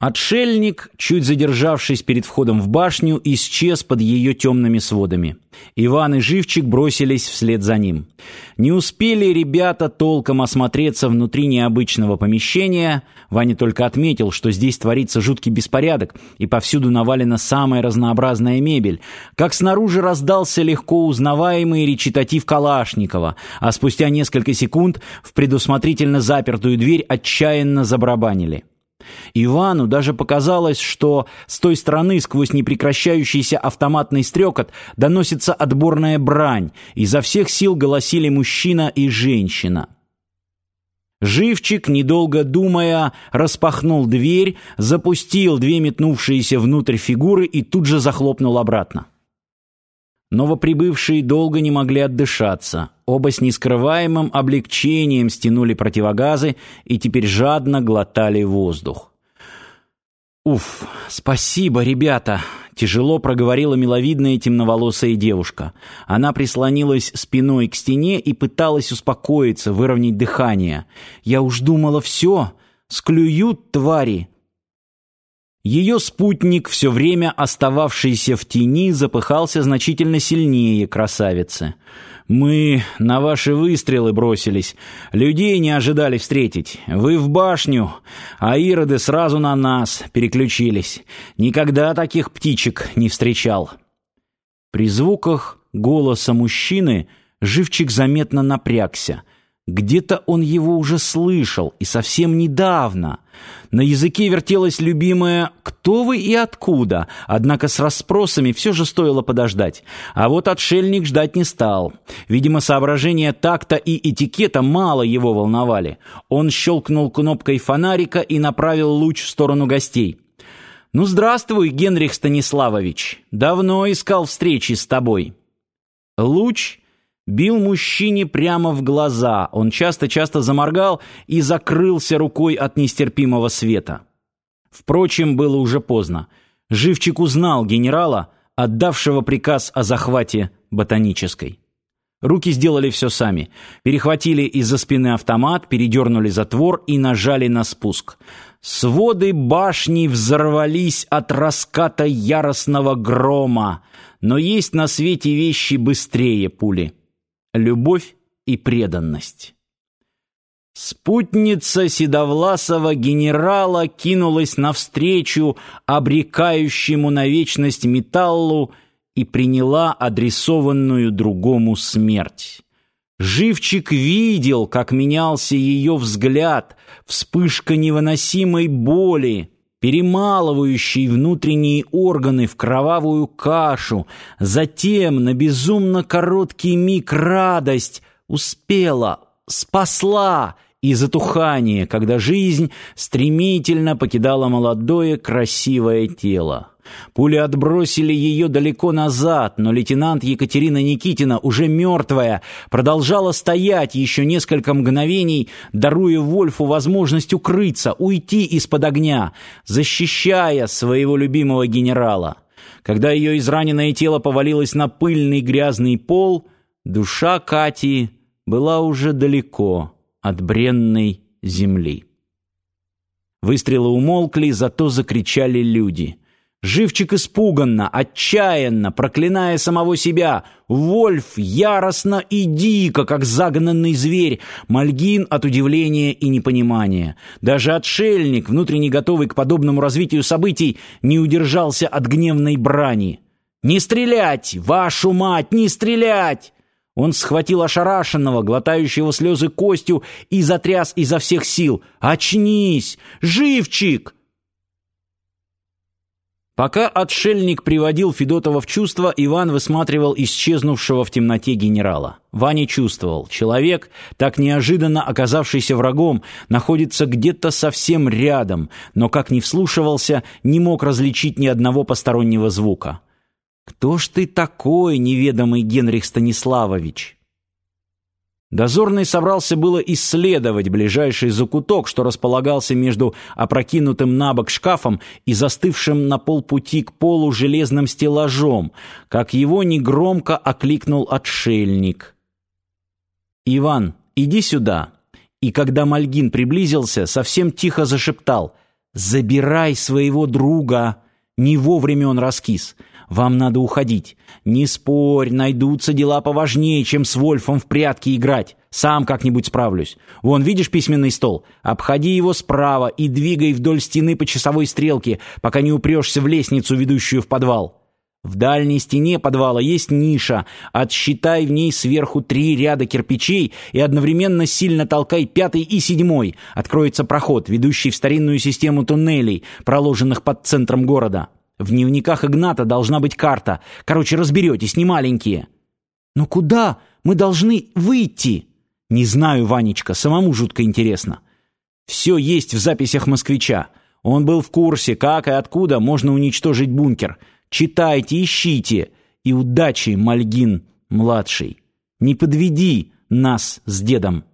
Отшельник, чуть задержавшись перед входом в башню, исчез под ее темными сводами. Иван и Живчик бросились вслед за ним. Не успели ребята толком осмотреться внутри необычного помещения. Ваня только отметил, что здесь творится жуткий беспорядок, и повсюду навалена самая разнообразная мебель. Как снаружи раздался легко узнаваемый речитатив Калашникова, а спустя несколько секунд в предусмотрительно запертую дверь отчаянно забарабанили. Ивану даже показалось, что с той стороны сквозь непрекращающийся автоматный стрекот доносится отборная брань, изо всех сил голосили мужчина и женщина. Живчик, недолго думая, распахнул дверь, запустил две метнувшиеся внутрь фигуры и тут же захлопнул обратно. Новоприбывшие долго не могли отдышаться. Оба с нескрываемым облегчением стянули противогазы и теперь жадно глотали воздух. «Уф, спасибо, ребята!» — тяжело проговорила миловидная темноволосая девушка. Она прислонилась спиной к стене и пыталась успокоиться, выровнять дыхание. «Я уж думала, все, склюют твари!» Ее спутник, все время остававшийся в тени, запыхался значительно сильнее красавицы. «Мы на ваши выстрелы бросились. Людей не ожидали встретить. Вы в башню, а ироды сразу на нас переключились. Никогда таких птичек не встречал». При звуках голоса мужчины живчик заметно напрягся — где-то он его уже слышал, и совсем недавно. На языке вертелась любимая «Кто вы и откуда?», однако с расспросами все же стоило подождать. А вот отшельник ждать не стал. Видимо, соображения такта и этикета мало его волновали. Он щелкнул кнопкой фонарика и направил луч в сторону гостей. «Ну, здравствуй, Генрих Станиславович. Давно искал встречи с тобой». Луч бил мужчине прямо в глаза. Он часто-часто заморгал и закрылся рукой от нестерпимого света. Впрочем, было уже поздно. Живчик узнал генерала, отдавшего приказ о захвате ботанической. Руки сделали все сами. Перехватили из-за спины автомат, передернули затвор и нажали на спуск. Своды башни взорвались от раската яростного грома. Но есть на свете вещи быстрее пули любовь и преданность. Спутница седовласого генерала кинулась навстречу обрекающему на вечность металлу и приняла адресованную другому смерть. Живчик видел, как менялся ее взгляд, вспышка невыносимой боли, перемалывающий внутренние органы в кровавую кашу, затем на безумно короткий миг радость успела, спасла и затухание, когда жизнь стремительно покидала молодое красивое тело. Пули отбросили ее далеко назад, но лейтенант Екатерина Никитина, уже мертвая, продолжала стоять еще несколько мгновений, даруя Вольфу возможность укрыться, уйти из-под огня, защищая своего любимого генерала. Когда ее израненное тело повалилось на пыльный грязный пол, душа Кати была уже далеко от бренной земли. Выстрелы умолкли, зато закричали люди — Живчик испуганно, отчаянно, проклиная самого себя. Вольф яростно и дико, как загнанный зверь. Мальгин от удивления и непонимания. Даже отшельник, внутренне готовый к подобному развитию событий, не удержался от гневной брани. «Не стрелять! Вашу мать, не стрелять!» Он схватил ошарашенного, глотающего слезы Костю и затряс изо всех сил. «Очнись! Живчик!» Пока отшельник приводил Федотова в чувство, Иван высматривал исчезнувшего в темноте генерала. Ваня чувствовал, человек, так неожиданно оказавшийся врагом, находится где-то совсем рядом, но, как ни вслушивался, не мог различить ни одного постороннего звука. «Кто ж ты такой, неведомый Генрих Станиславович?» Дозорный собрался было исследовать ближайший закуток, что располагался между опрокинутым на бок шкафом и застывшим на полпути к полу железным стеллажом, как его негромко окликнул отшельник. «Иван, иди сюда!» И когда Мальгин приблизился, совсем тихо зашептал Забирай своего друга. Не вовремя он раскис. Вам надо уходить. Не спорь, найдутся дела поважнее, чем с Вольфом в прятки играть. Сам как-нибудь справлюсь. Вон, видишь письменный стол? Обходи его справа и двигай вдоль стены по часовой стрелке, пока не упрешься в лестницу, ведущую в подвал. В дальней стене подвала есть ниша. Отсчитай в ней сверху три ряда кирпичей и одновременно сильно толкай пятый и седьмой. Откроется проход, ведущий в старинную систему туннелей, проложенных под центром города. В дневниках Игната должна быть карта. Короче, разберетесь, не маленькие. Но куда мы должны выйти? Не знаю, Ванечка, самому жутко интересно. Все есть в записях москвича. Он был в курсе, как и откуда можно уничтожить бункер. Читайте, ищите. И удачи, Мальгин, младший. Не подведи нас с дедом.